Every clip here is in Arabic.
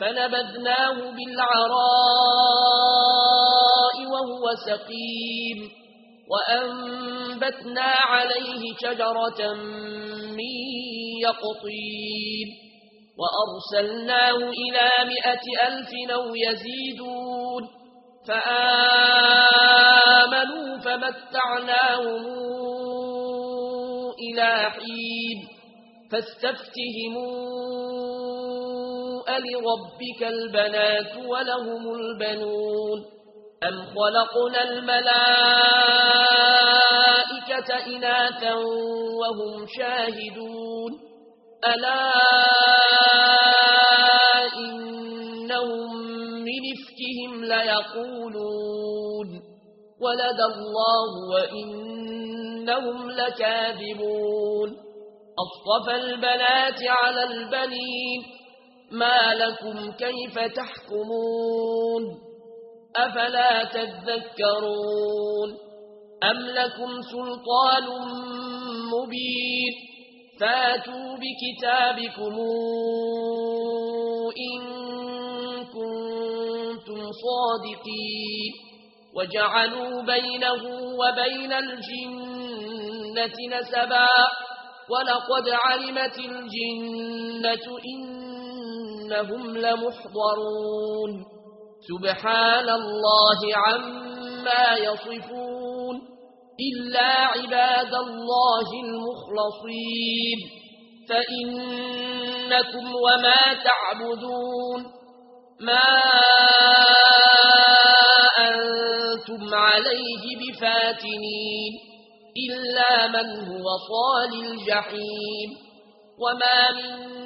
فنبذناه بالعراء وهو سقيم وأنبتنا عليه شجرة من يقطيب وأرسلناه إلى مئة ألف أو يزيدون فآمنوا فمتعناهم إلى حين فاستفتهمون لربك البنات ولهم البنون أم خلقنا الملائكة إناثا وهم شاهدون ألا إنهم من افكهم ليقولون ولد الله وإنهم لكاذبون أصطفى البنات على البنين ما لكم كيف تحكمون أفلا تذكرون أم لكم سلطان مبين فاتوا بكتابكم إن كنتم صادقين وجعلوا بينه وبين الجنة نسبا ولقد علمت الجنة إن إنهم لمحضرون. سبحان الله عما يصفون. إلا عباد الله المخلصين. فإنكم وما تعبدون. ما أنتم عليه بفاتنين. إلا من هو صال الجحيم. وما من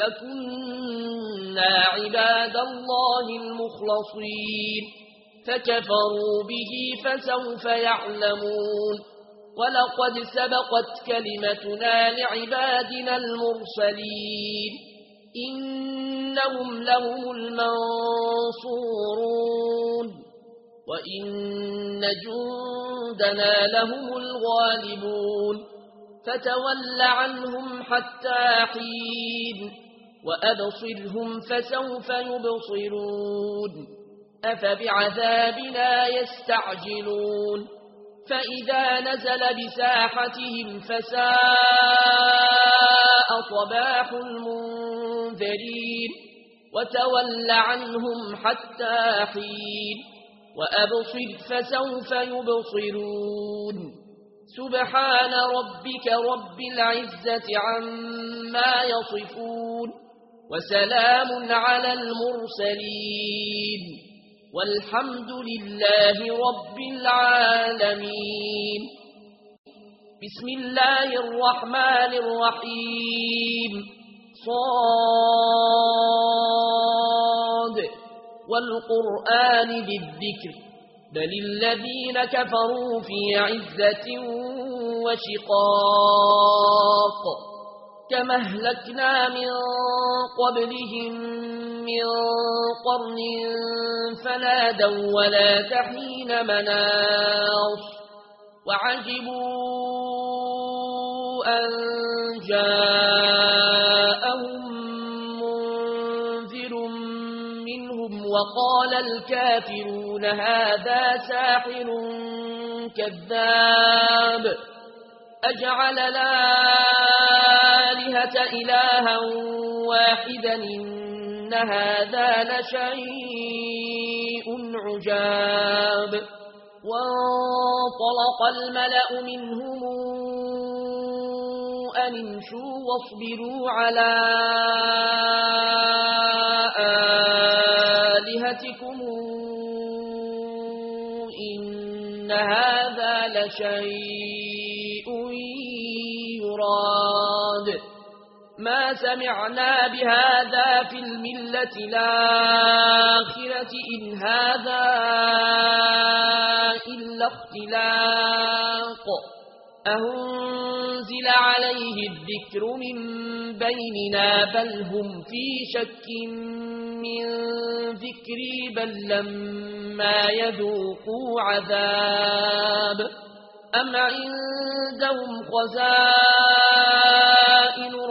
لكنا عباد الله المخلصين فكفروا به فسوف يعلمون ولقد سبقت كلمتنا لعبادنا المرسلين إنهم لهم المنصورون وإن جندنا لهم الغالبون فتول عنهم حتى حين وأبصرهم فسوف يبصرون أفبعذابنا يستعجلون فإذا نزل بساحتهم فساء صَبَاحُ المنذرين وتول عنهم حتى حين وأبصر فسوف يبصرون سبحان ربك رب العزة عما يصفون وسلام على المرسلين والحمد لله رب العالمين. بسم الله الرحمن الرحيم. صاد. والقرآن بالذكر. بل الذين كفروا في عزة وشقاق. كما اهلكنا من قبلهم من قرن فنادوا ولا تحين مناص وعجبوا أن جاءهم منذر منهم وقال الكافرون هذا ساحر كذاب أجعل لا إلها واحدا إن هذا لشيء عجاب. وانطلق الملأ منهم أن امشوا واصبروا على آلهتكم. إن هذا لشيء يراب ما سمعنا بهذا في الملة الآخرة إن هذا إلا اختلاق. أهنزل عليه الذكر من بيننا بل هم في شك من ذكري بل لما يذوقوا عذاب. أم عندهم خزائن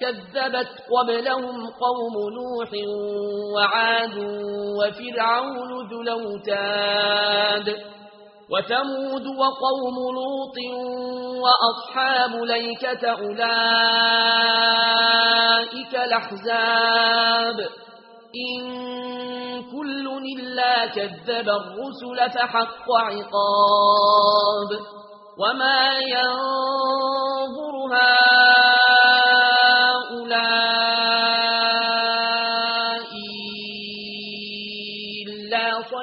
كذبت قبلهم قوم نوح وعاد وفرعون ذو الأوتاد وثمود وقوم لوط وأصحاب ليكة أولئك الأحزاب إن كل إلا كذب الرسل فحق عقاب وما ينظر هؤلاء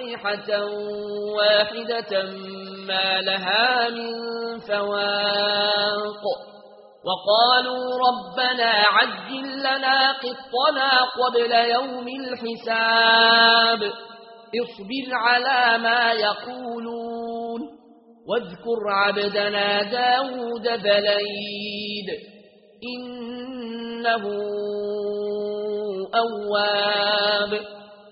صيحة واحدة ما لها من فواق وقالوا ربنا عجل لنا قطنا قبل يوم الحساب اصبر على ما يقولون واذكر عبدنا داود بليد إنه أواب